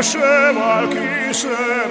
Hashem al kiser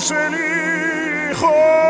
Jesús.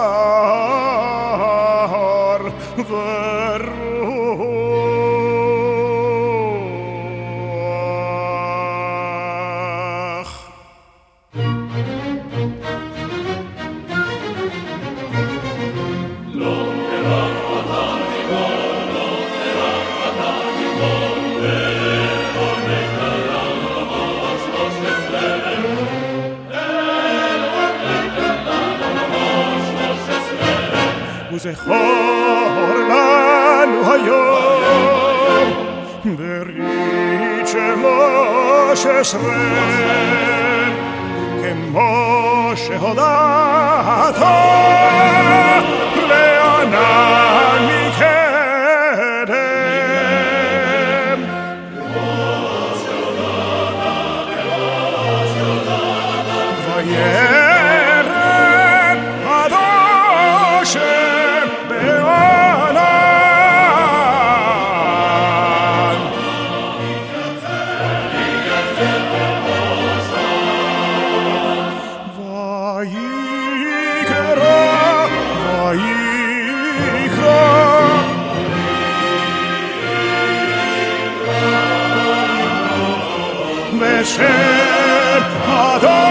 וזכור לנו היום ברית שמשה שרם כמו שהודעת לענן מכם Beshem Adonai